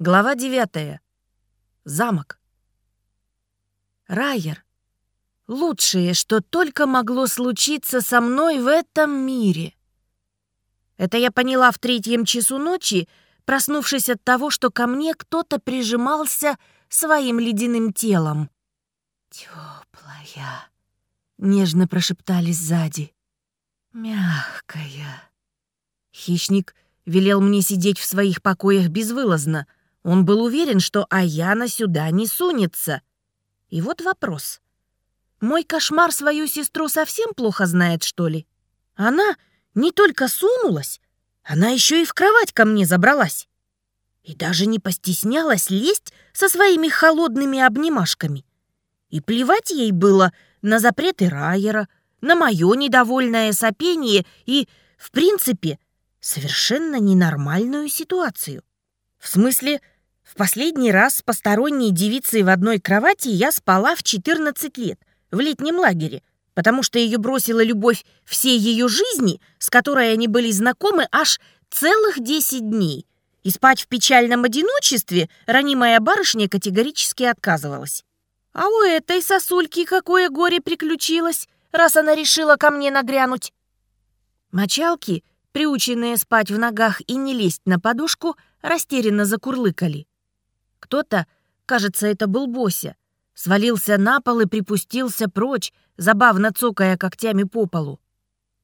Глава девятая. Замок. Райер. Лучшее, что только могло случиться со мной в этом мире. Это я поняла в третьем часу ночи, проснувшись от того, что ко мне кто-то прижимался своим ледяным телом. «Теплая», — нежно прошептали сзади. «Мягкая». Хищник велел мне сидеть в своих покоях безвылазно — он был уверен, что Аяна сюда не сунется. И вот вопрос. Мой кошмар свою сестру совсем плохо знает, что ли? Она не только сунулась, она еще и в кровать ко мне забралась. И даже не постеснялась лезть со своими холодными обнимашками. И плевать ей было на запреты Райера, на мое недовольное сопение и, в принципе, совершенно ненормальную ситуацию. В смысле, в последний раз с посторонней девицей в одной кровати я спала в 14 лет, в летнем лагере, потому что ее бросила любовь всей ее жизни, с которой они были знакомы аж целых 10 дней. И спать в печальном одиночестве ранимая барышня категорически отказывалась. А у этой сосульки какое горе приключилось, раз она решила ко мне нагрянуть. Мочалки, приученные спать в ногах и не лезть на подушку, растерянно закурлыкали. Кто-то, кажется, это был Бося, свалился на пол и припустился прочь, забавно цокая когтями по полу.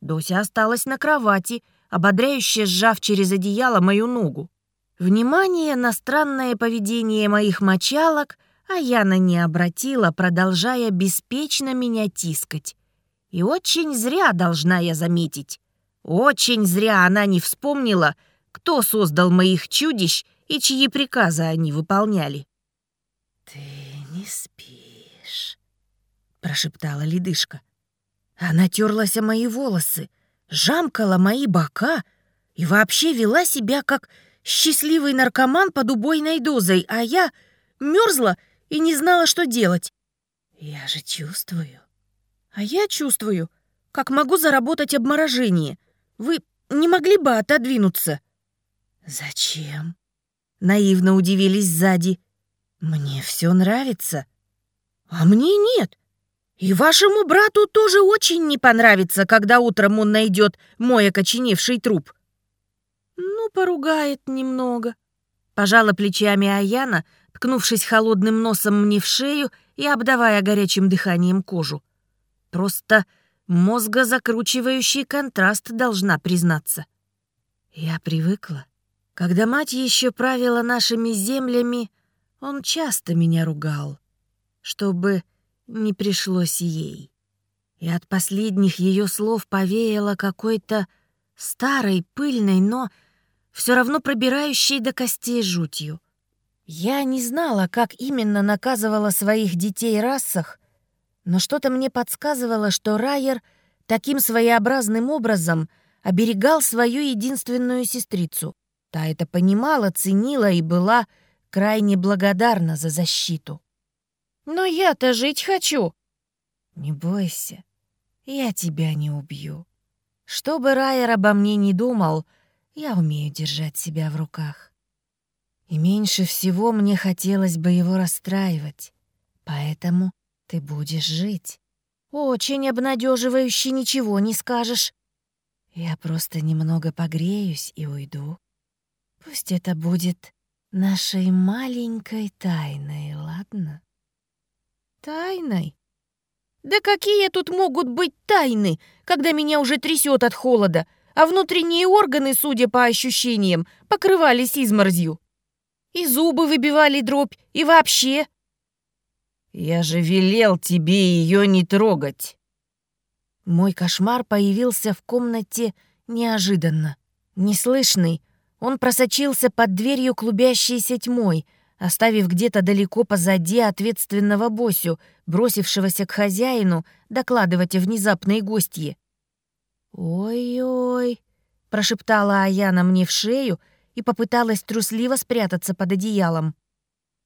Дося осталась на кровати, ободряюще сжав через одеяло мою ногу. Внимание на странное поведение моих мочалок Аяна не обратила, продолжая беспечно меня тискать. И очень зря, должна я заметить. Очень зря она не вспомнила, кто создал моих чудищ и чьи приказы они выполняли. «Ты не спишь», — прошептала ледышка. Она терлась о мои волосы, жамкала мои бока и вообще вела себя как счастливый наркоман под убойной дозой, а я мерзла и не знала, что делать. Я же чувствую. А я чувствую, как могу заработать обморожение. Вы не могли бы отодвинуться? Зачем? Наивно удивились сзади. Мне все нравится. А мне нет. И вашему брату тоже очень не понравится, когда утром он найдет мой окоченевший труп. Ну, поругает немного. Пожала плечами Аяна, ткнувшись холодным носом мне в шею и обдавая горячим дыханием кожу. Просто мозгозакручивающий контраст должна признаться. Я привыкла. Когда мать еще правила нашими землями, он часто меня ругал, чтобы не пришлось ей. И от последних ее слов повеяло какой-то старой, пыльной, но все равно пробирающей до костей жутью. Я не знала, как именно наказывала своих детей расах, но что-то мне подсказывало, что Райер таким своеобразным образом оберегал свою единственную сестрицу. Та это понимала, ценила и была крайне благодарна за защиту. «Но я-то жить хочу!» «Не бойся, я тебя не убью. Что бы Райер обо мне не думал, я умею держать себя в руках. И меньше всего мне хотелось бы его расстраивать, поэтому ты будешь жить. Очень обнадеживающе ничего не скажешь. Я просто немного погреюсь и уйду. Пусть это будет нашей маленькой тайной, ладно? Тайной? Да какие тут могут быть тайны, когда меня уже трясет от холода, а внутренние органы, судя по ощущениям, покрывались изморзью? И зубы выбивали дробь, и вообще... Я же велел тебе ее не трогать. Мой кошмар появился в комнате неожиданно, неслышный, он просочился под дверью клубящейся тьмой, оставив где-то далеко позади ответственного Босю, бросившегося к хозяину докладывать о внезапной гостье. «Ой-ой», — прошептала Аяна мне в шею и попыталась трусливо спрятаться под одеялом.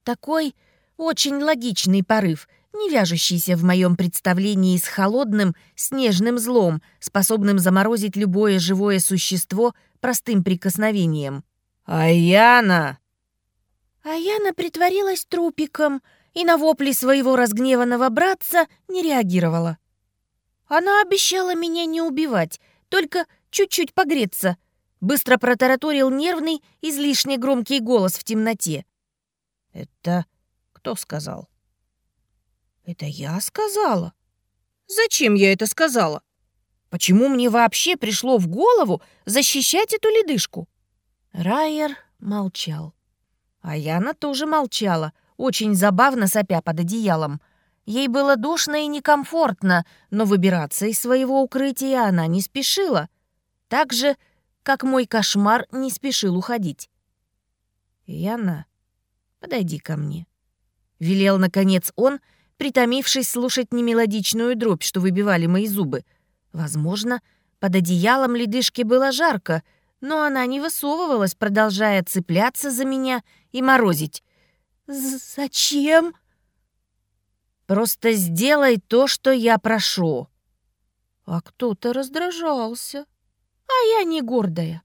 Такой очень логичный порыв, не вяжущийся в моем представлении с холодным, снежным злом, способным заморозить любое живое существо простым прикосновением. «Аяна!» А Яна притворилась трупиком и на вопли своего разгневанного братца не реагировала. Она обещала меня не убивать, только чуть-чуть погреться. Быстро протараторил нервный, излишне громкий голос в темноте. «Это кто сказал?» «Это я сказала?» «Зачем я это сказала? Почему мне вообще пришло в голову защищать эту ледышку?» Райер молчал. А Яна тоже молчала, очень забавно сопя под одеялом. Ей было душно и некомфортно, но выбираться из своего укрытия она не спешила. Так же, как мой кошмар не спешил уходить. «Яна, подойди ко мне», — велел, наконец, он, притомившись слушать немелодичную дробь, что выбивали мои зубы. Возможно, под одеялом ледышки было жарко, но она не высовывалась, продолжая цепляться за меня и морозить. «Зачем?» «Просто сделай то, что я прошу». А кто-то раздражался. А я не гордая.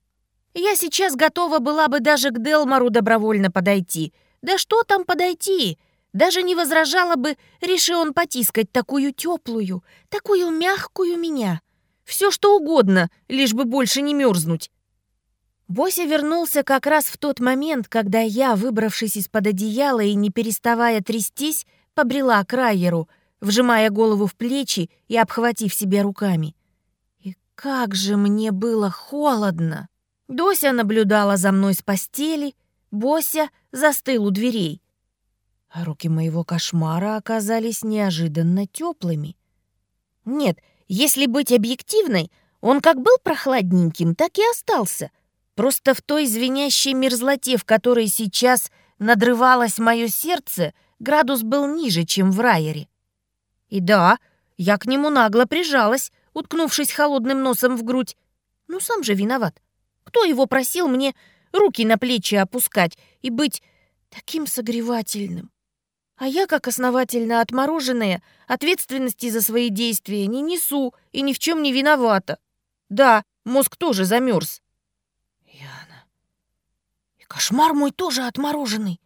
Я сейчас готова была бы даже к Делмару добровольно подойти. Да что там подойти? Даже не возражала бы, реши он потискать такую теплую, такую мягкую меня. Все что угодно, лишь бы больше не мерзнуть. Бося вернулся как раз в тот момент, когда я, выбравшись из-под одеяла и не переставая трястись, побрела к Райеру, вжимая голову в плечи и обхватив себя руками. И как же мне было холодно! Дося наблюдала за мной с постели, Бося застыл у дверей. А руки моего кошмара оказались неожиданно теплыми. Нет, если быть объективной, он как был прохладненьким, так и остался — Просто в той звенящей мерзлоте, в которой сейчас надрывалось мое сердце, градус был ниже, чем в райере. И да, я к нему нагло прижалась, уткнувшись холодным носом в грудь. Ну, сам же виноват. Кто его просил мне руки на плечи опускать и быть таким согревательным? А я, как основательно отмороженная, ответственности за свои действия не несу и ни в чем не виновата. Да, мозг тоже замерз. Кошмар мой тоже отмороженный.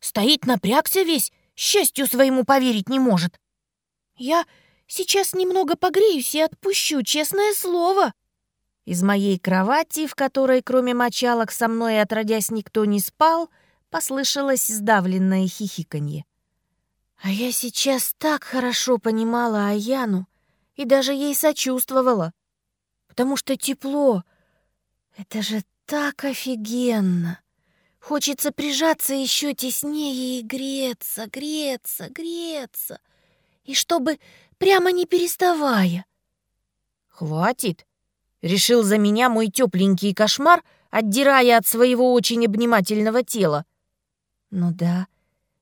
Стоит, напрягся весь, счастью своему поверить не может. Я сейчас немного погреюсь и отпущу, честное слово. Из моей кровати, в которой кроме мочалок со мной отродясь никто не спал, послышалось сдавленное хихиканье. А я сейчас так хорошо понимала Аяну и даже ей сочувствовала, потому что тепло — это же так офигенно. Хочется прижаться еще теснее и греться, греться, греться. И чтобы прямо не переставая. «Хватит!» — решил за меня мой тепленький кошмар, отдирая от своего очень обнимательного тела. «Ну да,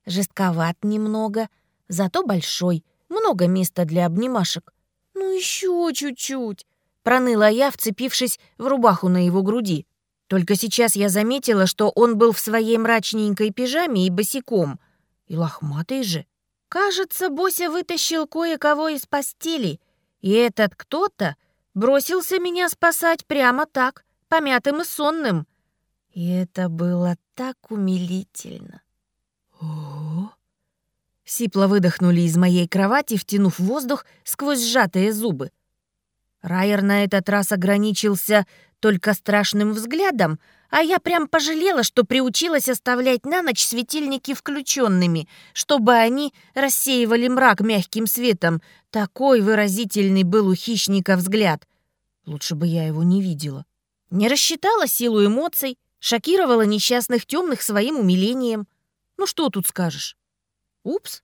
жестковат немного, зато большой, много места для обнимашек. Ну еще чуть-чуть!» — проныла я, вцепившись в рубаху на его груди. Только сейчас я заметила, что он был в своей мрачненькой пижаме и босиком. И лохматый же. Кажется, Бося вытащил кое-кого из постели, и этот кто-то бросился меня спасать прямо так, помятым и сонным. И это было так умилительно. О! Сипло выдохнули из моей кровати, втянув воздух сквозь сжатые зубы. Райер на этот раз ограничился только страшным взглядом, а я прям пожалела, что приучилась оставлять на ночь светильники включенными, чтобы они рассеивали мрак мягким светом. Такой выразительный был у хищника взгляд. Лучше бы я его не видела. Не рассчитала силу эмоций, шокировала несчастных темных своим умилением. Ну что тут скажешь? Упс.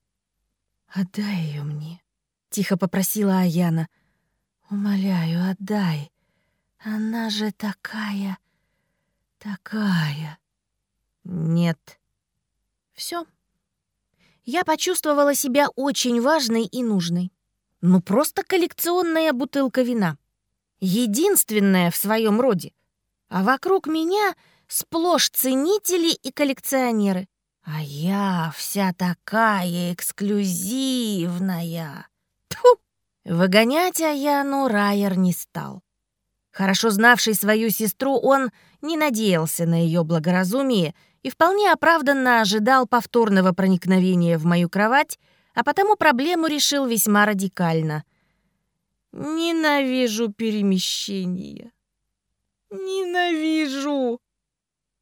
«Отдай ее мне», — тихо попросила Аяна. «Умоляю, отдай». Она же такая, такая. Нет. Все. Я почувствовала себя очень важной и нужной. Ну, просто коллекционная бутылка вина. Единственная в своем роде. А вокруг меня сплошь ценители и коллекционеры. А я вся такая эксклюзивная. Тьфу! Выгонять Аяну Райер не стал. Хорошо знавший свою сестру, он не надеялся на ее благоразумие и вполне оправданно ожидал повторного проникновения в мою кровать, а потому проблему решил весьма радикально. «Ненавижу перемещения. Ненавижу!»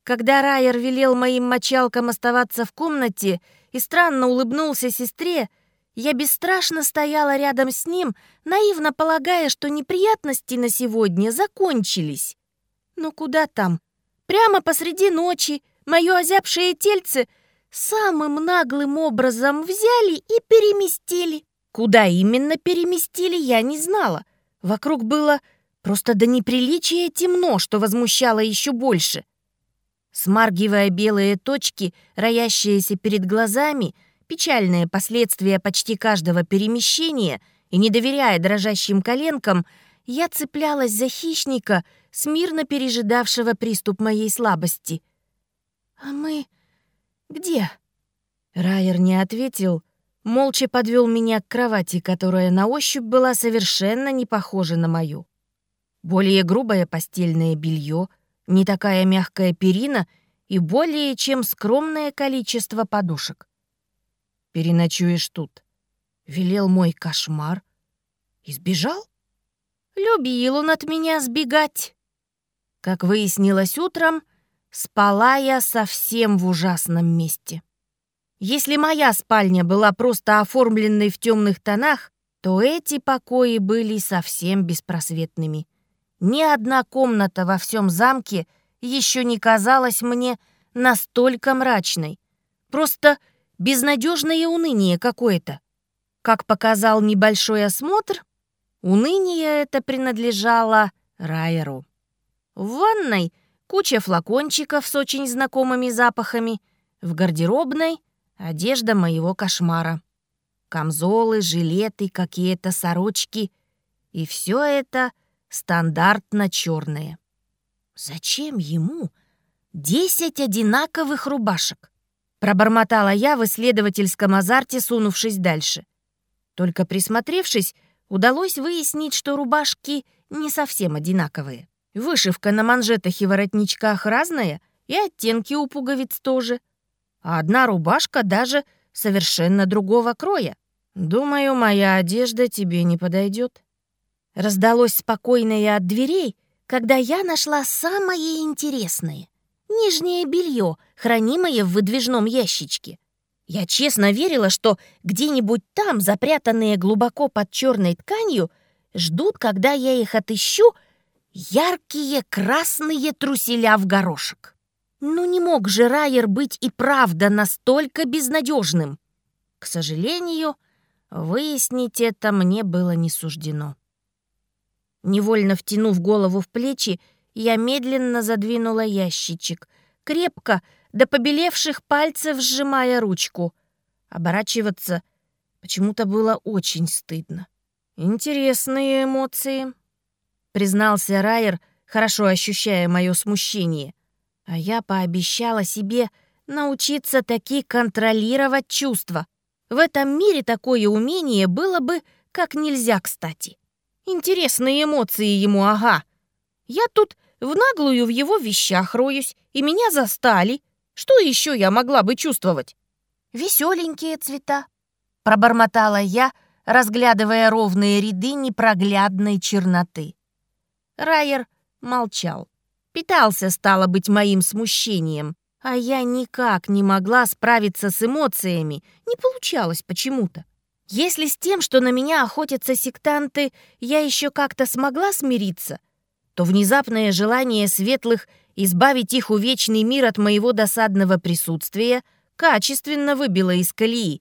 Когда Райер велел моим мочалкам оставаться в комнате и странно улыбнулся сестре, я бесстрашно стояла рядом с ним, наивно полагая, что неприятности на сегодня закончились. Но куда там? Прямо посреди ночи мое озябшее тельце самым наглым образом взяли и переместили. Куда именно переместили, я не знала. Вокруг было просто до неприличия темно, что возмущало еще больше. Смаргивая белые точки, роящиеся перед глазами, печальные последствия почти каждого перемещения и не доверяя дрожащим коленкам, я цеплялась за хищника, смирно пережидавшего приступ моей слабости. «А мы где?» Райер не ответил, молча подвел меня к кровати, которая на ощупь была совершенно не похожа на мою. Более грубое постельное белье — не такая мягкая перина и более чем скромное количество подушек. «Переночуешь тут», — велел мой кошмар. Избежал? Любил он от меня сбегать. Как выяснилось утром, спала я совсем в ужасном месте. Если моя спальня была просто оформленной в темных тонах, то эти покои были совсем беспросветными. Ни одна комната во всем замке еще не казалась мне настолько мрачной. Просто безнадежное уныние какое-то. Как показал небольшой осмотр, уныние это принадлежало Райеру. В ванной куча флакончиков с очень знакомыми запахами, в гардеробной — одежда моего кошмара. Камзолы, жилеты, какие-то сорочки. И все это — стандартно черные. Зачем ему десять одинаковых рубашек? Пробормотала я в исследовательском азарте, сунувшись дальше. Только присмотревшись, удалось выяснить, что рубашки не совсем одинаковые. Вышивка на манжетах и воротничках разная, и оттенки у пуговиц тоже. А одна рубашка даже совершенно другого кроя. Думаю, моя одежда тебе не подойдет. Раздалось спокойное от дверей, когда я нашла самое интересное — нижнее белье, хранимое в выдвижном ящичке. Я честно верила, что где-нибудь там, запрятанные глубоко под черной тканью, ждут, когда я их отыщу, яркие красные труселя в горошек. Ну не мог же Райер быть и правда настолько безнадежным. К сожалению, выяснить это мне было не суждено. Невольно втянув голову в плечи, я медленно задвинула ящичек, крепко, до побелевших пальцев сжимая ручку. Оборачиваться почему-то было очень стыдно. «Интересные эмоции», — признался Райер, хорошо ощущая мое смущение. А я пообещала себе научиться таки контролировать чувства. В этом мире такое умение было бы как нельзя кстати. Интересные эмоции ему, ага. Я тут в наглую в его вещах роюсь, и меня застали. Что еще я могла бы чувствовать? Веселенькие цвета, пробормотала я, разглядывая ровные ряды непроглядной черноты. Райер молчал. Питался, стало быть, моим смущением, а я никак не могла справиться с эмоциями, не получалось почему-то. Если с тем, что на меня охотятся сектанты, я еще как-то смогла смириться, то внезапное желание светлых избавить их увечный мир от моего досадного присутствия качественно выбило из колеи.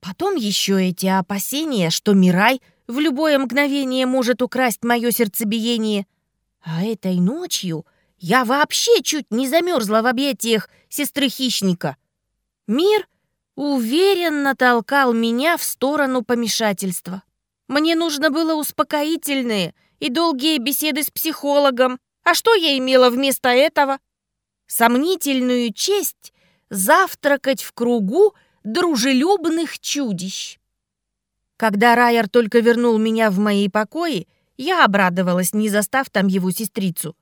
Потом еще эти опасения, что Мирай в любое мгновение может украсть мое сердцебиение. А этой ночью я вообще чуть не замерзла в объятиях сестры-хищника. Мир уверенно толкал меня в сторону помешательства. Мне нужно было успокоительные и долгие беседы с психологом. А что я имела вместо этого? Сомнительную честь завтракать в кругу дружелюбных чудищ. Когда Райер только вернул меня в мои покои, я обрадовалась, не застав там его сестрицу.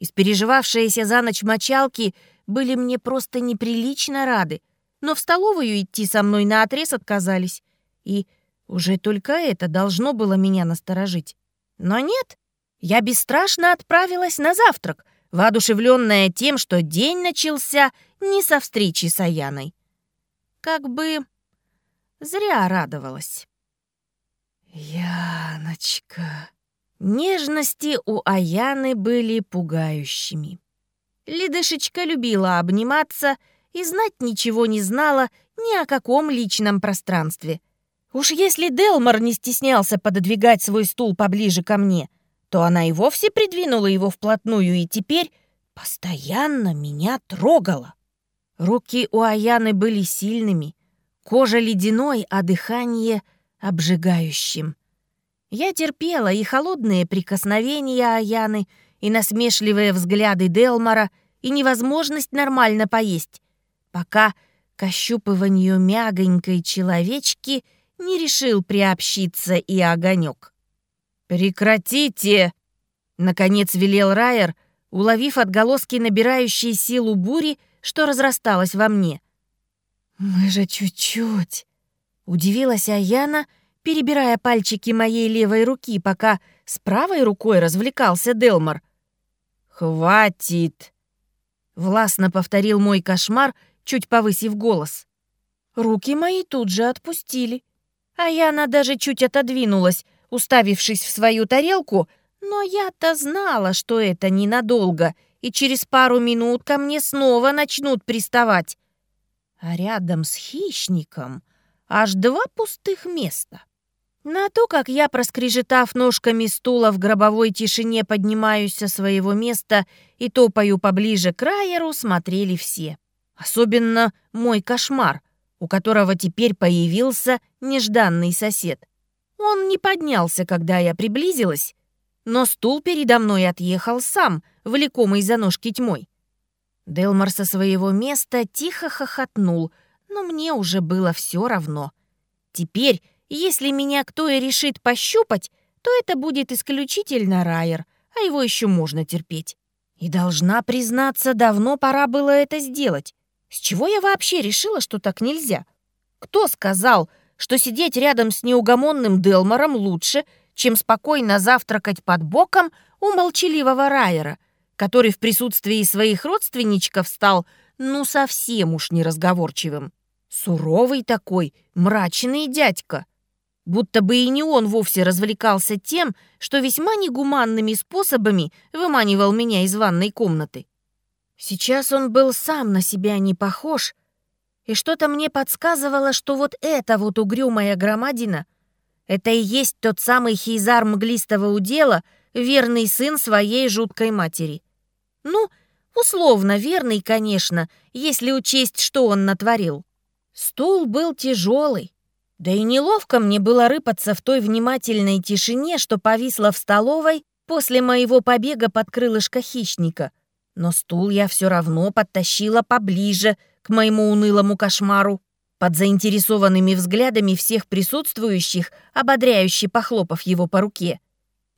Испереживавшиеся за ночь мочалки были мне просто неприлично рады, но в столовую идти со мной наотрез отказались. И уже только это должно было меня насторожить. Но нет, я бесстрашно отправилась на завтрак, воодушевленная тем, что день начался не со встречи с Аяной. Как бы зря радовалась. «Яночка...» Нежности у Аяны были пугающими. Лидышечка любила обниматься и знать ничего не знала ни о каком личном пространстве. Уж если Делмор не стеснялся пододвигать свой стул поближе ко мне, то она и вовсе придвинула его вплотную и теперь постоянно меня трогала. Руки у Аяны были сильными, кожа ледяной, а дыхание обжигающим. Я терпела и холодные прикосновения Аяны, и насмешливые взгляды Делмора, и невозможность нормально поесть, пока к ощупыванию мягонькой человечки не решил приобщиться и огонек. «Прекратите!» — наконец велел Райер, уловив отголоски набирающей силу бури, что разрасталась во мне. «Мы же чуть-чуть!» — удивилась Аяна, перебирая пальчики моей левой руки, пока с правой рукой развлекался Делмор. «Хватит!» — властно повторил мой кошмар, чуть повысив голос. Руки мои тут же отпустили. Аяна даже чуть отодвинулась, уставившись в свою тарелку, но я-то знала, что это ненадолго, и через пару минут ко мне снова начнут приставать. А рядом с хищником аж два пустых места. На то, как я, проскрежетав ножками стула в гробовой тишине, поднимаюсь со своего места и топаю поближе к Райеру, смотрели все. Особенно мой кошмар, у которого теперь появился нежданный сосед. Он не поднялся, когда я приблизилась, но стул передо мной отъехал сам, влекомый за ножки тьмой. Делмар со своего места тихо хохотнул, но мне уже было все равно. Теперь если меня кто и решит пощупать, то это будет исключительно Райер, а его еще можно терпеть. И должна признаться, давно пора было это сделать. С чего я вообще решила, что так нельзя? Кто сказал, что сидеть рядом с неугомонным Делмором лучше, чем спокойно завтракать под боком у молчаливого Райера, который в присутствии своих родственничков стал ну совсем уж неразговорчивым? Суровый такой, мрачный дядька — будто бы и не он вовсе развлекался тем, что весьма негуманными способами выманивал меня из ванной комнаты. Сейчас он был сам на себя не похож, и что-то мне подсказывало, что вот эта вот угрюмая громадина — это и есть тот самый хейзар мглистого удела, верный сын своей жуткой матери. Ну, условно верный, конечно, если учесть, что он натворил. Стул был тяжелый, да и неловко мне было рыпаться в той внимательной тишине, что повисла в столовой после моего побега под крылышко хищника. Но стул я все равно подтащила поближе к моему унылому кошмару, под заинтересованными взглядами всех присутствующих, ободряюще похлопав его по руке.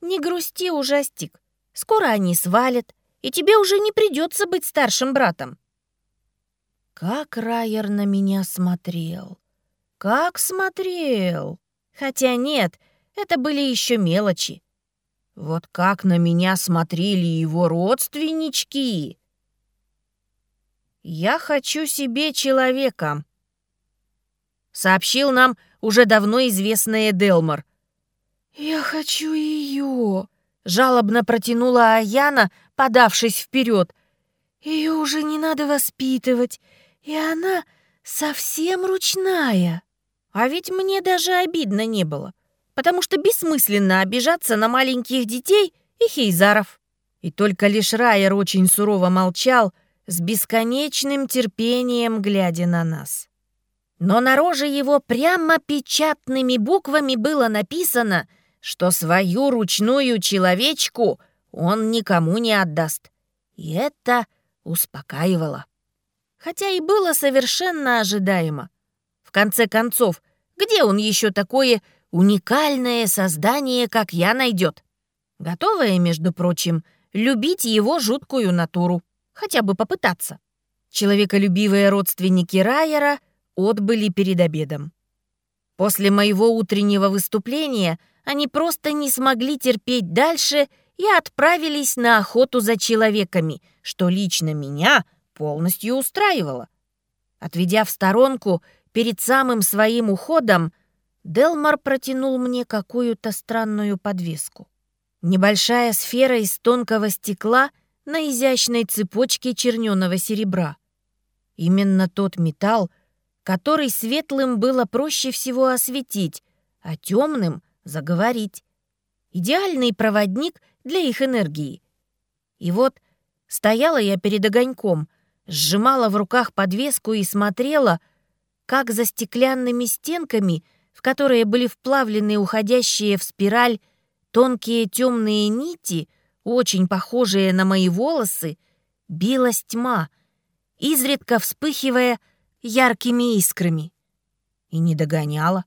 «Не грусти, ужастик. Скоро они свалят, и тебе уже не придется быть старшим братом». Как Райер на меня смотрел. Как смотрел! Хотя нет, это были еще мелочи. Вот как на меня смотрели его родственнички! «Я хочу себе человека», — сообщил нам уже давно известный Делмор. «Я хочу ее», — жалобно протянула Аяна, подавшись вперед. «Ее уже не надо воспитывать, и она совсем ручная». А ведь мне даже обидно не было, потому что бессмысленно обижаться на маленьких детей и хейзаров. И только лишь Райер очень сурово молчал, с бесконечным терпением глядя на нас. Но на роже его прямо печатными буквами было написано, что свою ручную человечку он никому не отдаст. И это успокаивало. Хотя и было совершенно ожидаемо. В конце концов, где он еще такое уникальное создание, как я, найдет? Готовая, между прочим, любить его жуткую натуру. Хотя бы попытаться. Человеколюбивые родственники Райера отбыли перед обедом. После моего утреннего выступления они просто не смогли терпеть дальше и отправились на охоту за человеками, что лично меня полностью устраивало. Отведя в сторонку, перед самым своим уходом, Делмар протянул мне какую-то странную подвеску. Небольшая сфера из тонкого стекла на изящной цепочке черненого серебра. Именно тот металл, который светлым было проще всего осветить, а темным — заговорить. Идеальный проводник для их энергии. И вот стояла я перед огоньком, сжимала в руках подвеску и смотрела, как за стеклянными стенками, в которые были вплавлены уходящие в спираль тонкие темные нити, очень похожие на мои волосы, билась тьма — изредка вспыхивая яркими искрами. И не догоняла.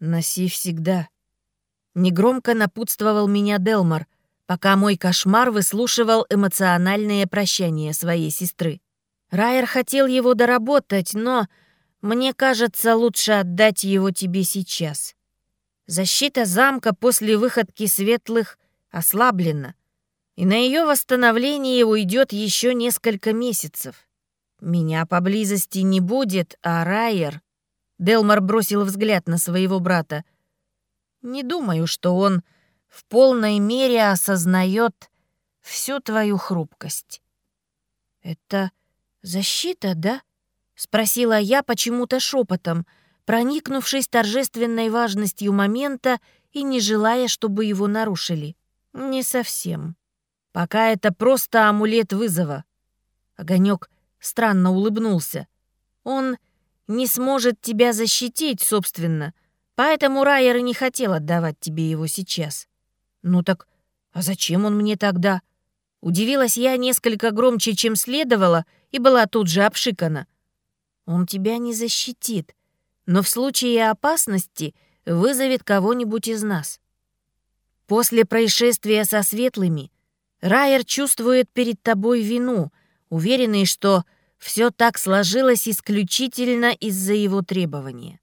«Носи всегда», — негромко напутствовал меня Делмар, пока мой кошмар выслушивал эмоциональное прощание своей сестры. Райер хотел его доработать, но мне кажется, лучше отдать его тебе сейчас. Защита замка после выходки светлых ослаблена — и на ее восстановление уйдет еще несколько месяцев. Меня поблизости не будет, а Райер... Делмар бросил взгляд на своего брата. Не думаю, что он в полной мере осознает всю твою хрупкость. Это защита, да? Спросила я почему-то шепотом, проникнувшись торжественной важностью момента и не желая, чтобы его нарушили. Не совсем. Пока это просто амулет вызова. Огонек странно улыбнулся. Он не сможет тебя защитить, собственно, поэтому Райер и не хотел отдавать тебе его сейчас. Ну так, а зачем он мне тогда? Удивилась я несколько громче, чем следовало, и была тут же обшикана. Он тебя не защитит, но в случае опасности вызовет кого-нибудь из нас. После происшествия со светлыми Райер чувствует перед тобой вину, уверенный, что все так сложилось исключительно из-за его требования.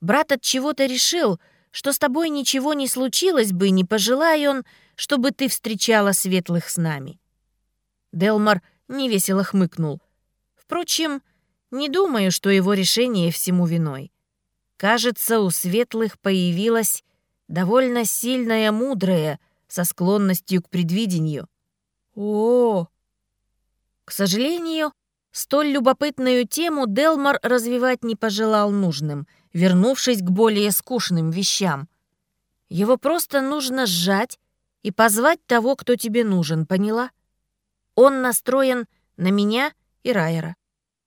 Брат от чего-то решил, что с тобой ничего не случилось бы, не пожелай он, чтобы ты встречала светлых с нами. Делмар невесело хмыкнул. Впрочем, не думаю, что его решение всему виной. Кажется, у светлых появилась довольно сильная мудрая, со склонностью к предвидению. О, К сожалению, столь любопытную тему Делмар развивать не пожелал нужным, вернувшись к более скучным вещам. Его просто нужно сжать и позвать того, кто тебе нужен, поняла? Он настроен на меня и Райера.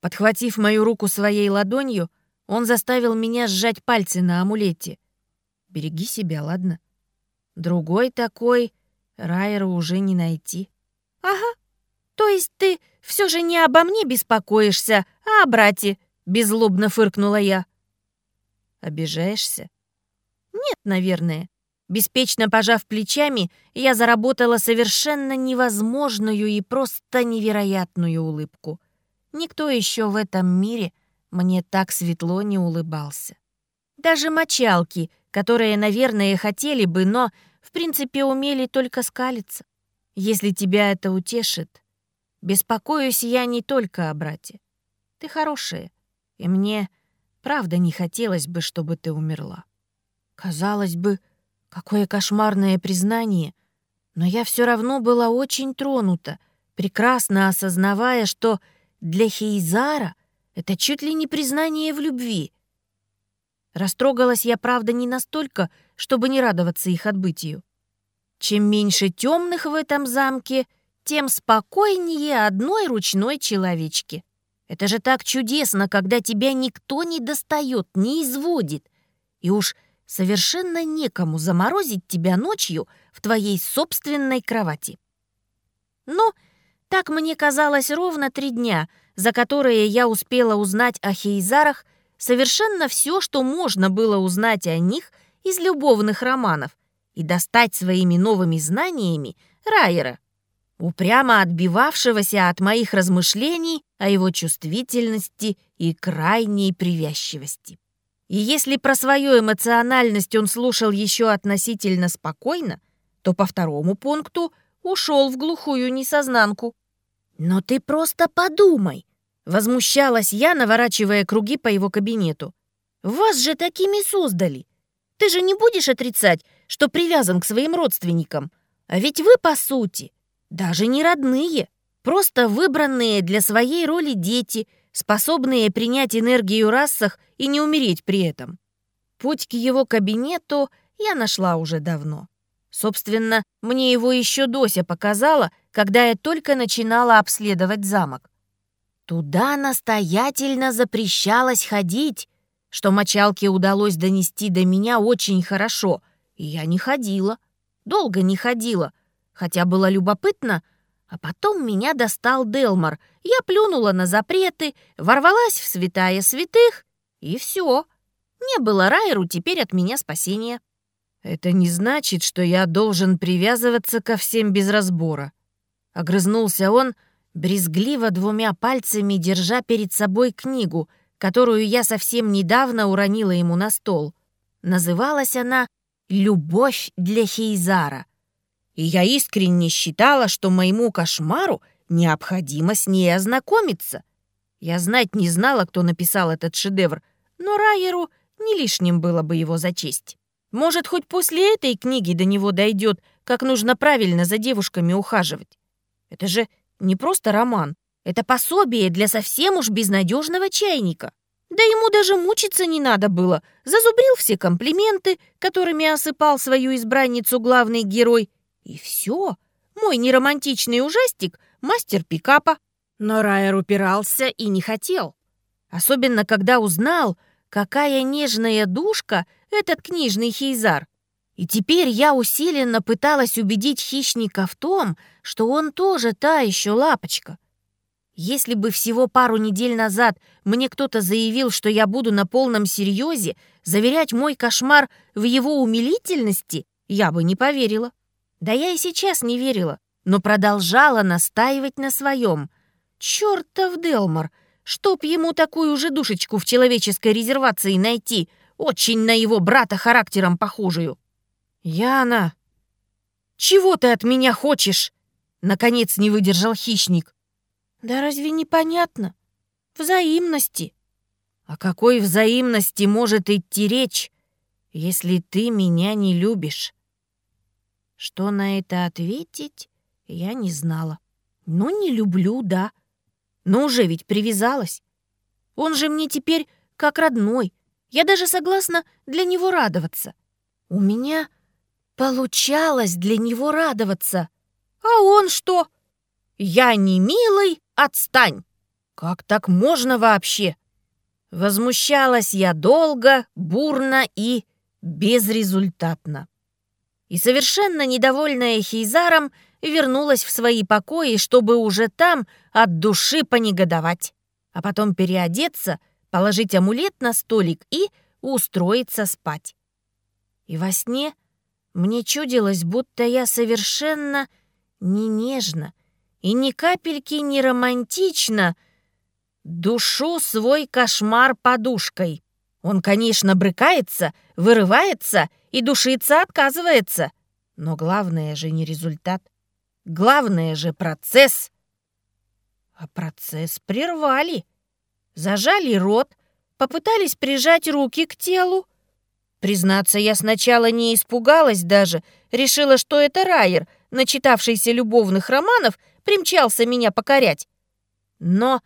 Подхватив мою руку своей ладонью, он заставил меня сжать пальцы на амулете. Береги себя, ладно? Другой такой Райера уже не найти. Ага. То есть ты все же не обо мне беспокоишься, а о брате, беззлобно фыркнула я. Обижаешься? Нет, наверное. Беспечно пожав плечами, я заработала совершенно невозможную и просто невероятную улыбку. Никто еще в этом мире мне так светло не улыбался. Даже мочалки, которые, наверное, хотели бы, но, в принципе, умели только скалиться. Если тебя это утешит, беспокоюсь я не только о брате. Ты хорошая, и мне правда не хотелось бы, чтобы ты умерла. Казалось бы, какое кошмарное признание, но я все равно была очень тронута, прекрасно осознавая, что для Хейзара это чуть ли не признание в любви. Растрогалась я, правда, не настолько, чтобы не радоваться их отбытию. Чем меньше темных в этом замке, тем спокойнее одной ручной человечки. Это же так чудесно, когда тебя никто не достает, не изводит. И уж совершенно некому заморозить тебя ночью в твоей собственной кровати. Но так мне казалось ровно три дня, за которые я успела узнать о Хейзарах совершенно все, что можно было узнать о них из любовных романов и достать своими новыми знаниями Райера. упрямо отбивавшегося от моих размышлений о его чувствительности и крайней привязчивости. И если про свою эмоциональность он слушал еще относительно спокойно, то по второму пункту ушел в глухую несознанку. «Но ты просто подумай!» — возмущалась я, наворачивая круги по его кабинету. «Вас же такими создали! Ты же не будешь отрицать, что привязан к своим родственникам. А ведь вы, по сути, даже не родные, просто выбранные для своей роли дети, способные принять энергию расах и не умереть при этом. Путь к его кабинету я нашла уже давно. Собственно, мне его еще Дося показала, когда я только начинала обследовать замок. Туда настоятельно запрещалось ходить, что мочалке удалось донести до меня очень хорошо, и я не ходила. Долго не ходила, хотя было любопытно, а потом меня достал Делмар. Я плюнула на запреты, ворвалась в святая святых, и все. Не было Райеру теперь от меня спасения. Это не значит, что я должен привязываться ко всем без разбора. Огрызнулся он, брезгливо двумя пальцами держа перед собой книгу — которую я совсем недавно уронила ему на стол. Называлась она «Любовь для Хейзара». И я искренне считала, что моему кошмару необходимо с ней ознакомиться. Я знать не знала, кто написал этот шедевр, но Райеру не лишним было бы его зачесть. Может, хоть после этой книги до него дойдет, как нужно правильно за девушками ухаживать. Это же не просто роман, это пособие для совсем уж безнадежного чайника. Да ему даже мучиться не надо было. Зазубрил все комплименты, которыми осыпал свою избранницу главный герой. И все. Мой неромантичный ужастик — мастер пикапа. Но Райер упирался и не хотел. Особенно, когда узнал, какая нежная душка этот книжный хейзар. И теперь я усиленно пыталась убедить хищника в том, что он тоже та еще лапочка — если бы всего пару недель назад мне кто-то заявил, что я буду на полном серьезе заверять мой кошмар в его умилительности, я бы не поверила. Да я и сейчас не верила, но продолжала настаивать на своем. Чертов Делмар, чтоб ему такую же душечку в человеческой резервации найти, очень на его брата характером похожую. Яна, чего ты от меня хочешь? Наконец не выдержал хищник. Да разве не понятно? Взаимности. О какой взаимности может идти речь, если ты меня не любишь? Что на это ответить, я не знала. Ну, не люблю, да. Но уже ведь привязалась. Он же мне теперь как родной. Я даже согласна для него радоваться. У меня получалось для него радоваться. А он что? Я не милый, Отстань! Как так можно вообще? Возмущалась я долго, бурно и безрезультатно. И совершенно недовольная Хейзаром вернулась в свои покои, чтобы уже там от души понегодовать, а потом переодеться, положить амулет на столик и устроиться спать. И во сне мне чудилось, будто я совершенно не нежно, и ни капельки не романтично душу свой кошмар подушкой. Он, конечно, брыкается, вырывается и душиться отказывается. Но главное же не результат. Главное же процесс. А процесс прервали. Зажали рот, попытались прижать руки к телу. Признаться, я сначала не испугалась даже, решила, что это Райер, начитавшийся любовных романов, примчался меня покорять. Но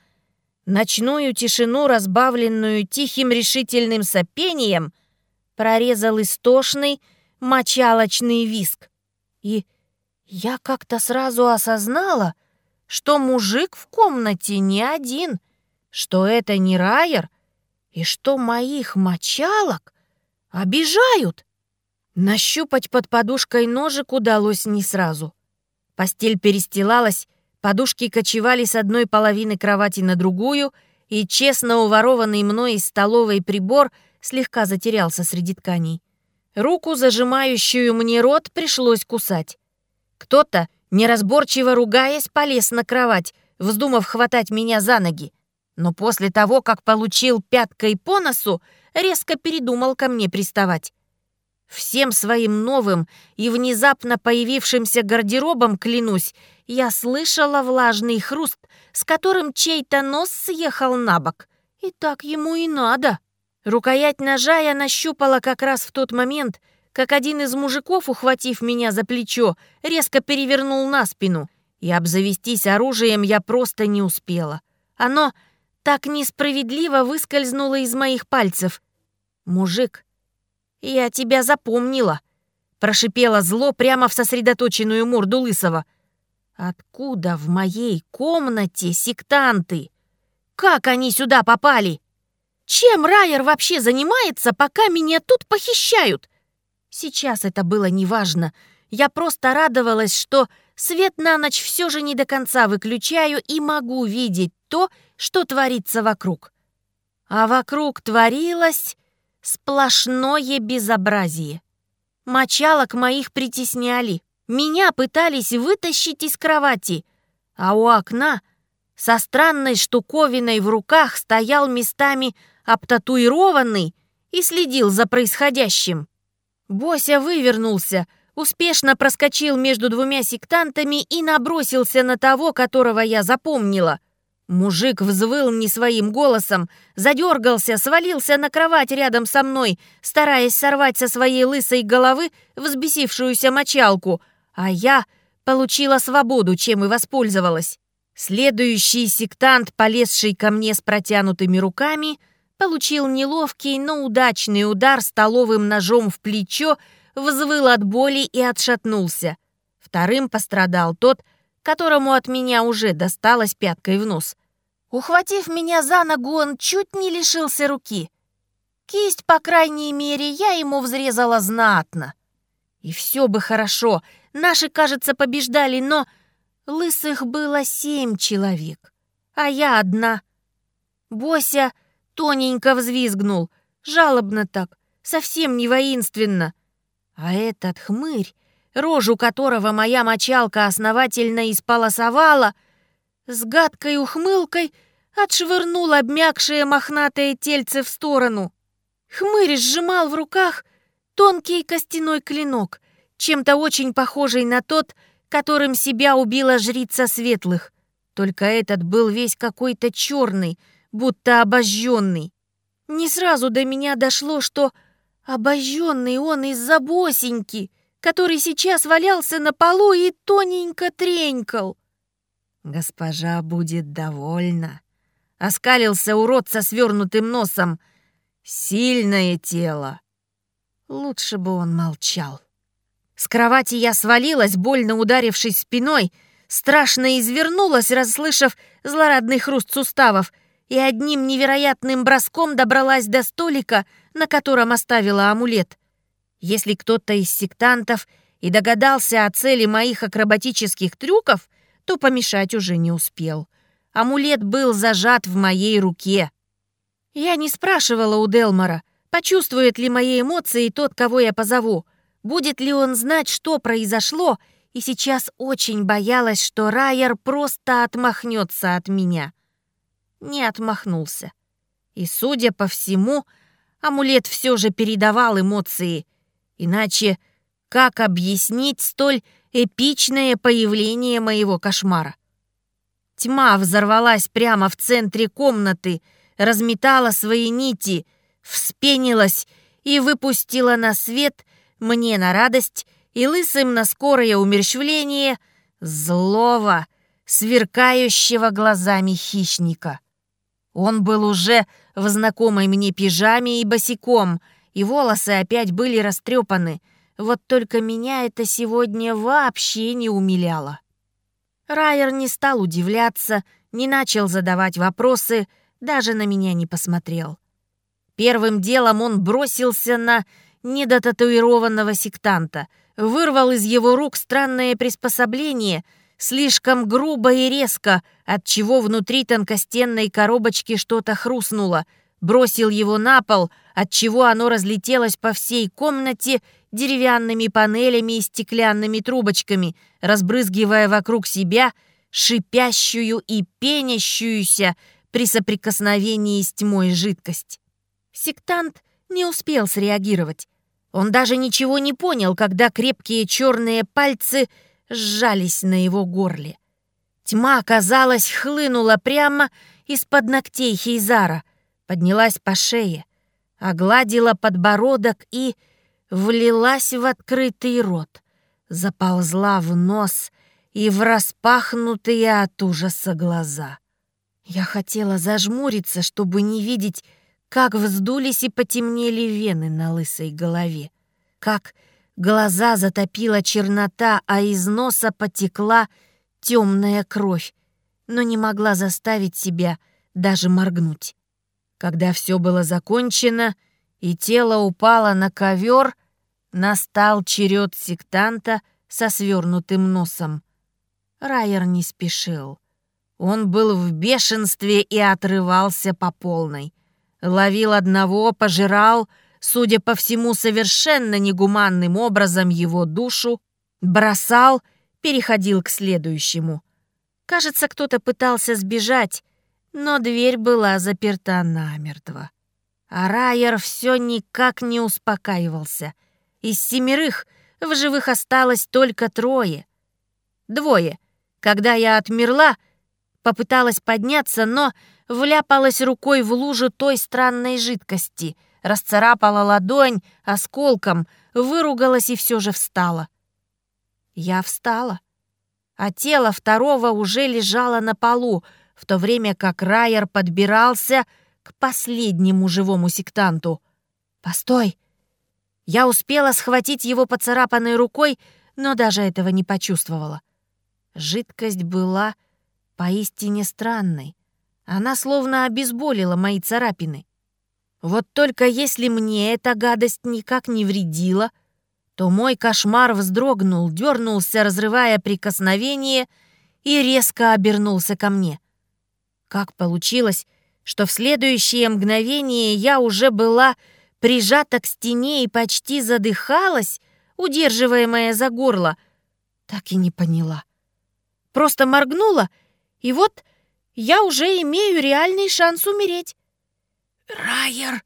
ночную тишину, разбавленную тихим решительным сопением, прорезал истошный мочалочный виск. И я как-то сразу осознала, что мужик в комнате не один, что это не Райер, и что моих мочалок обижают. Нащупать под подушкой ножик удалось не сразу. Постель перестилалась, подушки кочевали с одной половины кровати на другую, и честно уворованный мной из столовой прибор слегка затерялся среди тканей. Руку, зажимающую мне рот, пришлось кусать. Кто-то неразборчиво ругаясь, полез на кровать, вздумав хватать меня за ноги. Но после того, как получил пяткой по носу, резко передумал ко мне приставать. Всем своим новым и внезапно появившимся гардеробом, клянусь, я слышала влажный хруст, с которым чей-то нос съехал на бок. И так ему и надо. Рукоять ножа я нащупала как раз в тот момент, как один из мужиков, ухватив меня за плечо, резко перевернул на спину, и обзавестись оружием я просто не успела. Оно так несправедливо выскользнуло из моих пальцев. Мужик «Я тебя запомнила», — прошипело зло прямо в сосредоточенную морду Лысого. «Откуда в моей комнате сектанты? Как они сюда попали? Чем Райер вообще занимается, пока меня тут похищают?» Сейчас это было неважно. Я просто радовалась, что свет на ночь все же не до конца выключаю и могу видеть то, что творится вокруг. А вокруг творилось Сплошное безобразие. Мочалок моих притесняли. Меня пытались вытащить из кровати. А у окна со странной штуковиной в руках стоял местами обтатуированный и следил за происходящим. Бося вывернулся, успешно проскочил между двумя сектантами и набросился на того, которого я запомнила — Мужик взвыл не своим голосом, задергался, свалился на кровать рядом со мной, стараясь сорвать со своей лысой головы взбесившуюся мочалку, а я получила свободу, чем и воспользовалась. Следующий сектант, полезший ко мне с протянутыми руками, получил неловкий, но удачный удар столовым ножом в плечо, взвыл от боли и отшатнулся. Вторым пострадал тот, которому от меня уже досталось пяткой в нос. Ухватив меня за ногу, он чуть не лишился руки. Кисть, по крайней мере, я ему взрезала знатно. И все бы хорошо, наши, кажется, побеждали, но лысых было семь человек, а я одна. Бося тоненько взвизгнул, жалобно так, совсем не воинственно. А этот хмырь, рожу которого моя мочалка основательно исполосовала — с гадкой ухмылкой отшвырнул обмякшее мохнатое тельце в сторону. Хмырь сжимал в руках тонкий костяной клинок, чем-то очень похожий на тот, которым себя убила жрица светлых. Только этот был весь какой-то черный, будто обожженный. Не сразу до меня дошло, что обожженный он из-за босеньки, который сейчас валялся на полу и тоненько тренькал. «Госпожа будет довольна», — оскалился урод со свернутым носом. «Сильное тело». Лучше бы он молчал. С кровати я свалилась, больно ударившись спиной, страшно извернулась, расслышав злорадный хруст суставов, и одним невероятным броском добралась до столика, на котором оставила амулет. Если кто-то из сектантов и догадался о цели моих акробатических трюков — то помешать уже не успел. Амулет был зажат в моей руке. Я не спрашивала у Делмора, почувствует ли мои эмоции тот, кого я позову, будет ли он знать, что произошло, и сейчас очень боялась, что Райер просто отмахнется от меня. Не отмахнулся. И, судя по всему, амулет все же передавал эмоции. Иначе как объяснить столь эпичное появление моего кошмара? Тьма взорвалась прямо в центре комнаты, разметала свои нити, вспенилась и выпустила на свет мне на радость и лысым на скорое умерщвление злого, сверкающего глазами хищника. Он был уже в знакомой мне пижаме и босиком, и волосы опять были растрепаны — вот только меня это сегодня вообще не умиляло. Райер не стал удивляться, не начал задавать вопросы, даже на меня не посмотрел. Первым делом он бросился на недотатуированного сектанта, вырвал из его рук странное приспособление, слишком грубо и резко, от чего внутри тонкостенной коробочки что-то хрустнуло, бросил его на пол, отчего оно разлетелось по всей комнате деревянными панелями и стеклянными трубочками, разбрызгивая вокруг себя шипящую и пенящуюся при соприкосновении с тьмой жидкость. Сектант не успел среагировать. Он даже ничего не понял, когда крепкие черные пальцы сжались на его горле. Тьма, казалось, хлынула прямо из-под ногтей Хейзара, поднялась по шее, огладила подбородок и влилась в открытый рот, заползла в нос и в распахнутые от ужаса глаза. Я хотела зажмуриться, чтобы не видеть, как вздулись и потемнели вены на лысой голове, как глаза затопила чернота, а из носа потекла темная кровь, но не могла заставить себя даже моргнуть. Когда все было закончено и тело упало на ковер, настал черед сектанта со свернутым носом. Райер не спешил. Он был в бешенстве и отрывался по полной. Ловил одного, пожирал, судя по всему, совершенно негуманным образом его душу, бросал — переходил к следующему. Кажется, кто-то пытался сбежать, но дверь была заперта намертво. А Райер все никак не успокаивался. Из семерых в живых осталось только трое. Двое. Когда я отмерла, попыталась подняться, но вляпалась рукой в лужу той странной жидкости, расцарапала ладонь осколком, выругалась и все же встала. Я встала, а тело второго уже лежало на полу, в то время как Райер подбирался к последнему живому сектанту. «Постой!» Я успела схватить его поцарапанной рукой, но даже этого не почувствовала. Жидкость была поистине странной. Она словно обезболила мои царапины. Вот только если мне эта гадость никак не вредила, то мой кошмар вздрогнул, дернулся, разрывая прикосновение, и резко обернулся ко мне. Как получилось, что в следующее мгновение я уже была прижата к стене и почти задыхалась, удерживаемая за горло, так и не поняла. Просто моргнула, и вот я уже имею реальный шанс умереть. «Райер!»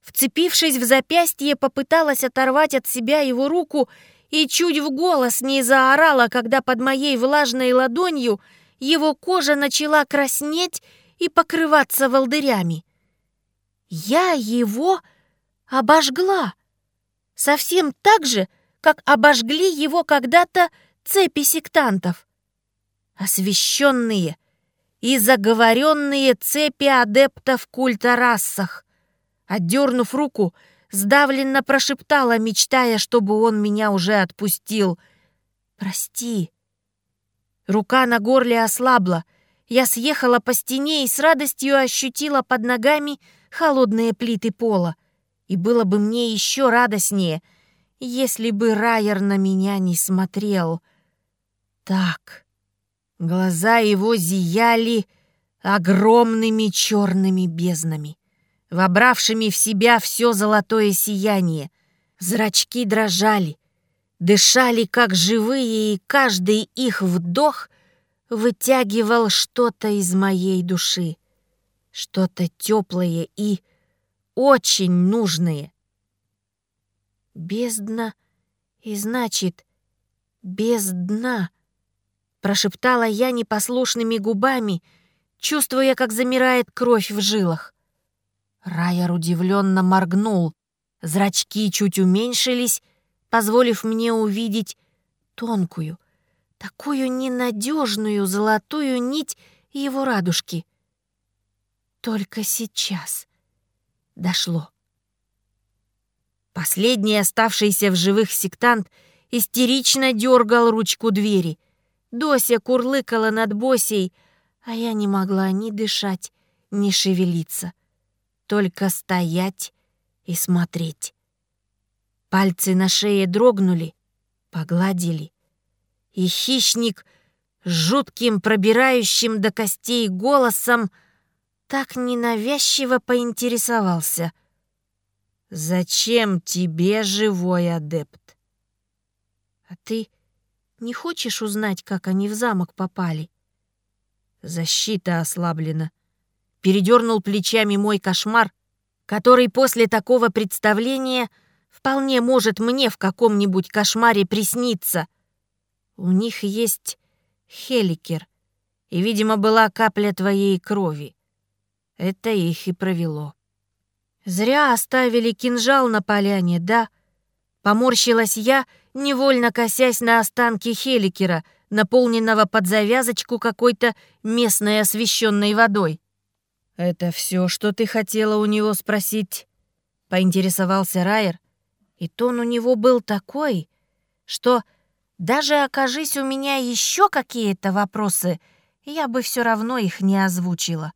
Вцепившись в запястье, попыталась оторвать от себя его руку и чуть в голос не заорала, когда под моей влажной ладонью его кожа начала краснеть и покрываться волдырями. Я его обожгла. Совсем так же, как обожгли его когда-то цепи сектантов. Освященные и заговоренные цепи адептов культа расах — Отдернув руку, сдавленно прошептала, мечтая, чтобы он меня уже отпустил. «Прости». Рука на горле ослабла. Я съехала по стене и с радостью ощутила под ногами холодные плиты пола. И было бы мне еще радостнее, если бы Райер на меня не смотрел. Так, глаза его зияли огромными черными безднами вобравшими в себя все золотое сияние. Зрачки дрожали, дышали как живые, и каждый их вдох вытягивал что-то из моей души, что-то теплое и очень нужное. Бездна и значит без дна, прошептала я непослушными губами, чувствуя, как замирает кровь в жилах. Райер удивленно моргнул. Зрачки чуть уменьшились, позволив мне увидеть тонкую, такую ненадежную золотую нить его радужки. Только сейчас дошло. Последний оставшийся в живых сектант истерично дергал ручку двери. Дося курлыкала над Босей, а я не могла ни дышать, ни шевелиться только стоять и смотреть. Пальцы на шее дрогнули, погладили. И хищник жутким, пробирающим до костей голосом так ненавязчиво поинтересовался. «Зачем тебе живой адепт?» «А ты не хочешь узнать, как они в замок попали?» Защита ослаблена. Передернул плечами мой кошмар, который после такого представления вполне может мне в каком-нибудь кошмаре присниться. У них есть хеликер, и, видимо, была капля твоей крови. Это их и провело. Зря оставили кинжал на поляне, да? Поморщилась я, невольно косясь на останки Хеликера, наполненного под завязочку какой-то местной освещенной водой. «Это все, что ты хотела у него спросить?» — поинтересовался Райер. И тон у него был такой, что даже окажись у меня еще какие-то вопросы, я бы все равно их не озвучила.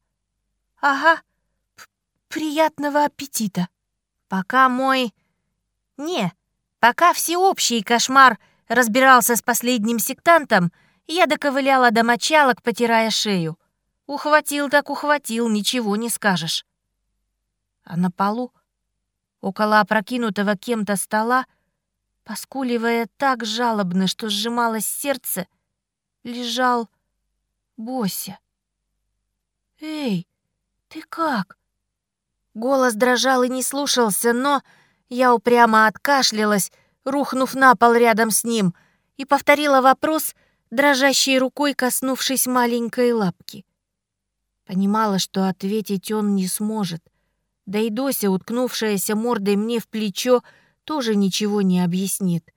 «Ага, приятного аппетита!» Пока мой... Не, пока всеобщий кошмар разбирался с последним сектантом, я доковыляла до мочалок, потирая шею. Ухватил так ухватил, ничего не скажешь. А на полу, около опрокинутого кем-то стола, поскуливая так жалобно, что сжималось сердце, лежал Бося. «Эй, ты как?» Голос дрожал и не слушался, но я упрямо откашлялась, рухнув на пол рядом с ним, и повторила вопрос, дрожащей рукой коснувшись маленькой лапки. Понимала, что ответить он не сможет. Да и Дося, уткнувшаяся мордой мне в плечо, тоже ничего не объяснит.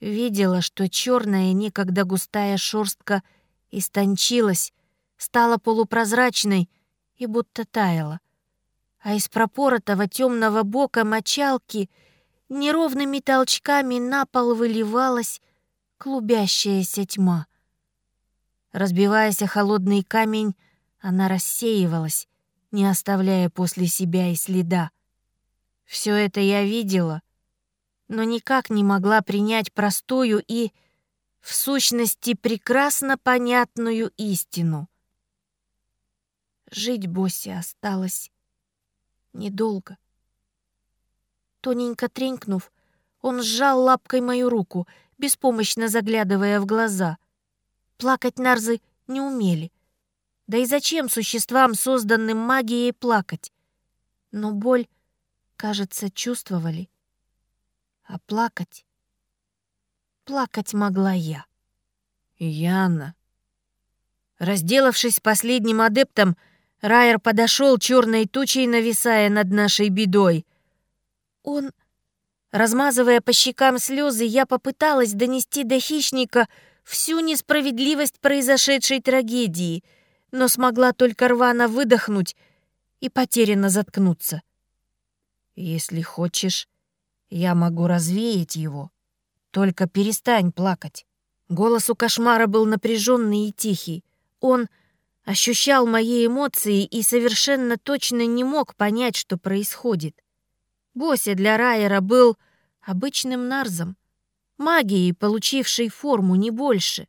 Видела, что черная, некогда густая шерстка истончилась, стала полупрозрачной и будто таяла. А из пропоротого темного бока мочалки — неровными толчками на пол выливалась клубящаяся тьма. Разбиваясь о холодный камень, она рассеивалась, не оставляя после себя и следа. Все это я видела, но никак не могла принять простую и, в сущности, прекрасно понятную истину. Жить Боссе осталось недолго. Тоненько тренькнув, он сжал лапкой мою руку, беспомощно заглядывая в глаза. Плакать нарзы не умели. Да и зачем существам, созданным магией, плакать? Но боль, кажется, чувствовали. А плакать... Плакать могла я. Яна. Разделавшись последним адептом, Райер подошел черной тучей, нависая над нашей бедой — он... Размазывая по щекам слезы, я попыталась донести до хищника всю несправедливость произошедшей трагедии, но смогла только рвано выдохнуть и потерянно заткнуться. «Если хочешь, я могу развеять его. Только перестань плакать». Голос у кошмара был напряженный и тихий. Он ощущал мои эмоции и совершенно точно не мог понять, что происходит. Бося для Райера был обычным нарзом, магией, получившей форму, не больше.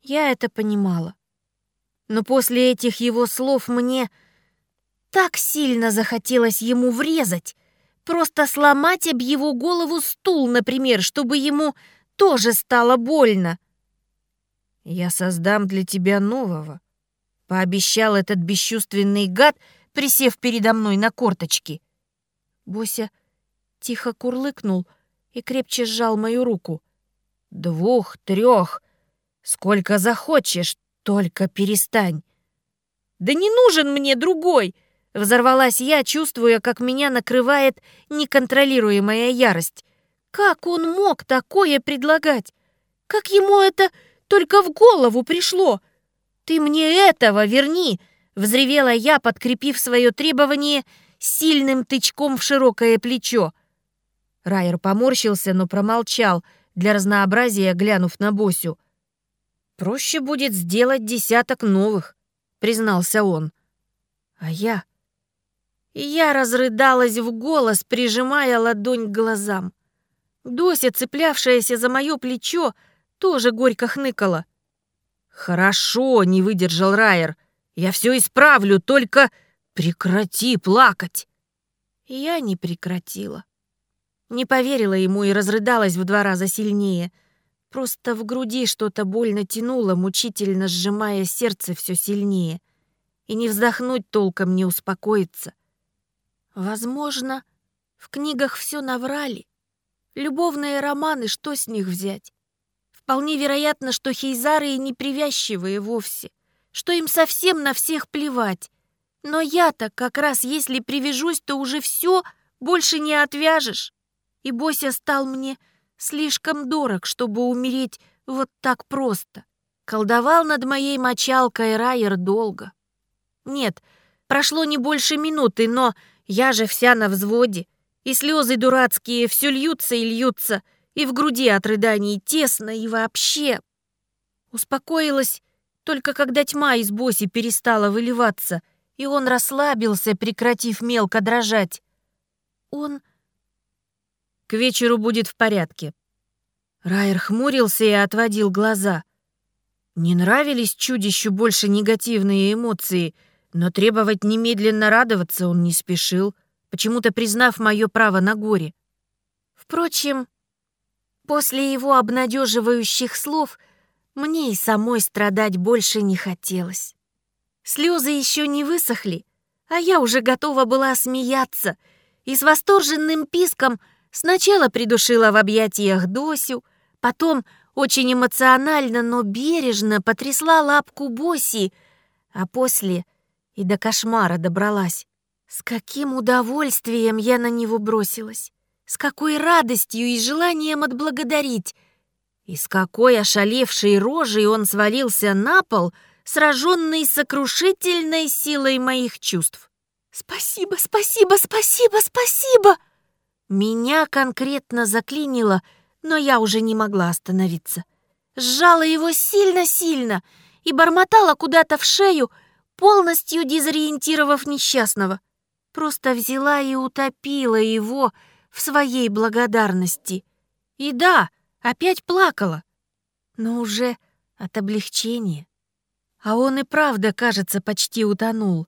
Я это понимала. Но после этих его слов мне так сильно захотелось ему врезать, просто сломать об его голову стул, например, чтобы ему тоже стало больно. «Я создам для тебя нового», — пообещал этот бесчувственный гад, присев передо мной на корточки. Бося тихо курлыкнул и крепче сжал мою руку. «Двух, трех, сколько захочешь, только перестань». «Да не нужен мне другой!» Взорвалась я, чувствуя, как меня накрывает неконтролируемая ярость. Как он мог такое предлагать? Как ему это только в голову пришло? Ты мне этого верни! Взревела я, подкрепив свое требование сильным тычком в широкое плечо. Райер поморщился, но промолчал, для разнообразия глянув на Босю. «Проще будет сделать десяток новых», — признался он. А я... Я разрыдалась в голос, прижимая ладонь к глазам. Дося, цеплявшаяся за мое плечо, тоже горько хныкала. «Хорошо», — не выдержал Райер. «Я все исправлю, только Прекрати плакать!» Я не прекратила. Не поверила ему и разрыдалась в два раза сильнее. Просто в груди что-то больно тянуло, мучительно сжимая сердце все сильнее. И не вздохнуть толком, не успокоиться. Возможно, в книгах все наврали. Любовные романы, что с них взять? Вполне вероятно, что хейзары и не привязчивые вовсе, что им совсем на всех плевать. Но я-то как раз, если привяжусь, то уже все больше не отвяжешь. И Бося стал мне слишком дорог, чтобы умереть вот так просто. Колдовал над моей мочалкой Райер долго. Нет, прошло не больше минуты, но я же вся на взводе. И слезы дурацкие все льются и льются, и в груди от рыданий тесно, и вообще. Успокоилась только когда тьма из Боси перестала выливаться — и он расслабился, прекратив мелко дрожать. Он... К вечеру будет в порядке. Райер хмурился и отводил глаза. Не нравились чудищу больше негативные эмоции, но требовать немедленно радоваться он не спешил, почему-то признав мое право на горе. Впрочем, после его обнадеживающих слов мне и самой страдать больше не хотелось. Слезы еще не высохли, а я уже готова была смеяться и с восторженным писком сначала придушила в объятиях Досю, потом очень эмоционально, но бережно потрясла лапку Боси, а после и до кошмара добралась. С каким удовольствием я на него бросилась, с какой радостью и желанием отблагодарить, и с какой ошалевшей рожей он свалился на пол — сраженный сокрушительной силой моих чувств. «Спасибо, спасибо, спасибо, спасибо!» Меня конкретно заклинило, но я уже не могла остановиться. Сжала его сильно-сильно и бормотала куда-то в шею, полностью дезориентировав несчастного. Просто взяла и утопила его в своей благодарности. И да, опять плакала, но уже от облегчения. А он и правда, кажется, почти утонул,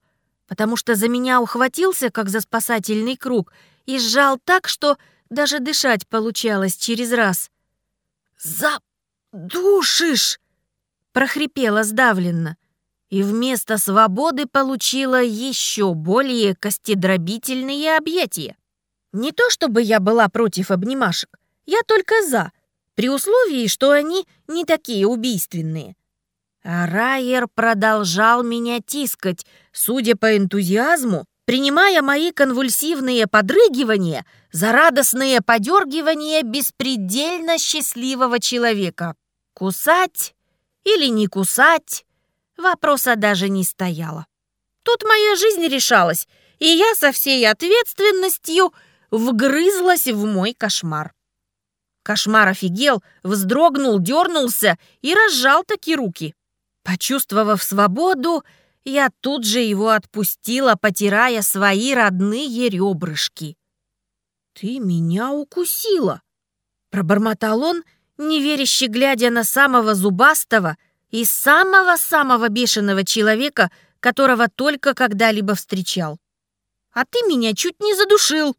потому что за меня ухватился, как за спасательный круг, и сжал так, что даже дышать получалось через раз. «Задушишь!» — прохрипела сдавленно, и вместо свободы получила еще более костедробительные объятия. Не то чтобы я была против обнимашек, я только за, при условии, что они не такие убийственные. Райер продолжал меня тискать, судя по энтузиазму, принимая мои конвульсивные подрыгивания за радостные подергивания беспредельно счастливого человека. Кусать или не кусать, вопроса даже не стояло. Тут моя жизнь решалась, и я со всей ответственностью вгрызлась в мой кошмар. Кошмар офигел, вздрогнул, дернулся и разжал таки руки. Почувствовав свободу, я тут же его отпустила, потирая свои родные ребрышки. «Ты меня укусила!» Пробормотал он, неверяще глядя на самого зубастого и самого-самого бешеного человека, которого только когда-либо встречал. «А ты меня чуть не задушил!»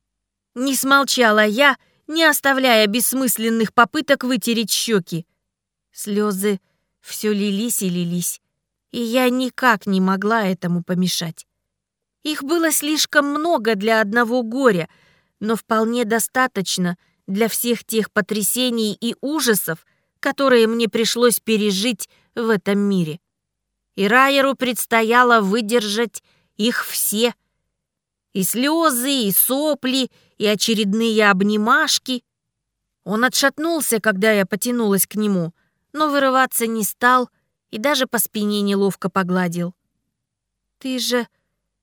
Не смолчала я, не оставляя бессмысленных попыток вытереть щеки. Слезы все лились и лились, и я никак не могла этому помешать. Их было слишком много для одного горя, но вполне достаточно для всех тех потрясений и ужасов, которые мне пришлось пережить в этом мире. И Райеру предстояло выдержать их все. И слезы, и сопли, и очередные обнимашки. Он отшатнулся, когда я потянулась к нему, но вырываться не стал и даже по спине неловко погладил. «Ты же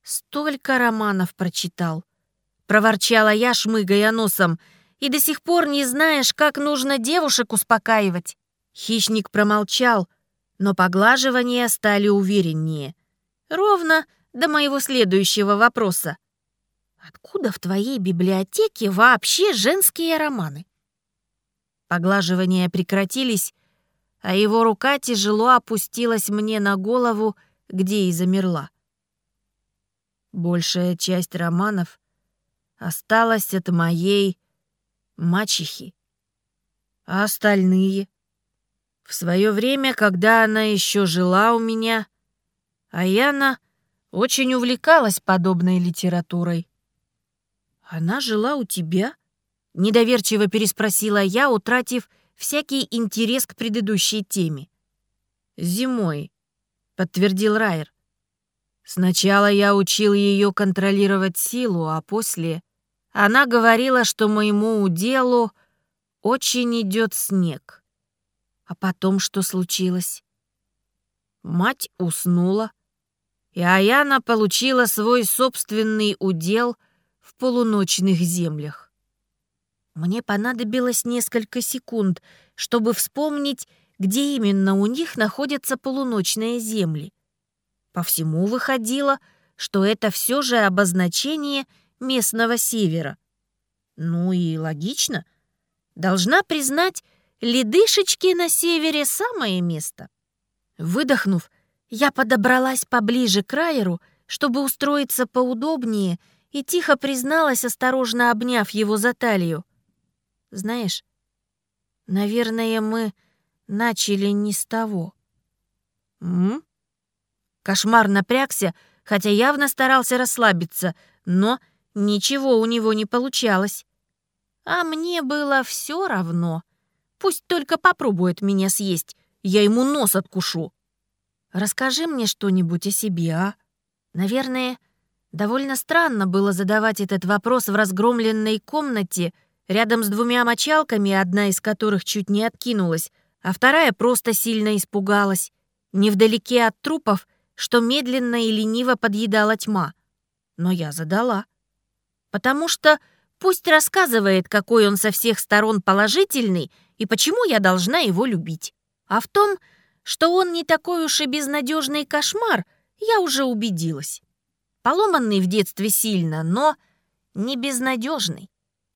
столько романов прочитал!» — проворчала я, шмыгая носом, «и до сих пор не знаешь, как нужно девушек успокаивать!» Хищник промолчал, но поглаживания стали увереннее. Ровно до моего следующего вопроса. «Откуда в твоей библиотеке вообще женские романы?» Поглаживания прекратились, а его рука тяжело опустилась мне на голову, где и замерла. большая часть романов осталась от моей мачехи. А остальные? В свое время, когда она еще жила у меня, Аяна очень увлекалась подобной литературой. «Она жила у тебя?» — недоверчиво переспросила я, утратив всякий интерес к предыдущей теме. «Зимой», — подтвердил Райер. «Сначала я учил ее контролировать силу, а после она говорила, что моему уделу очень идет снег. А потом что случилось? Мать уснула, и Аяна получила свой собственный удел в полуночных землях. Мне понадобилось несколько секунд, чтобы вспомнить, где именно у них находятся полуночные земли. По всему выходило, что это все же обозначение местного севера. Ну и логично. Должна признать, ледышечки на севере самое место. Выдохнув, я подобралась поближе к Райеру, чтобы устроиться поудобнее, и тихо призналась, осторожно обняв его за талию. «Знаешь, наверное, мы начали не с того». «М?» Кошмар напрягся, хотя явно старался расслабиться, но ничего у него не получалось. А мне было все равно. Пусть только попробует меня съесть, я ему нос откушу. Расскажи мне что-нибудь о себе, а? Наверное, довольно странно было задавать этот вопрос в разгромленной комнате рядом с двумя мочалками, одна из которых чуть не откинулась, а вторая просто сильно испугалась. Невдалеке от трупов, что медленно и лениво подъедала тьма. Но я задала. Потому что пусть рассказывает, какой он со всех сторон положительный и почему я должна его любить. А в том, что он не такой уж и безнадежный кошмар, я уже убедилась. Поломанный в детстве сильно, но не безнадежный.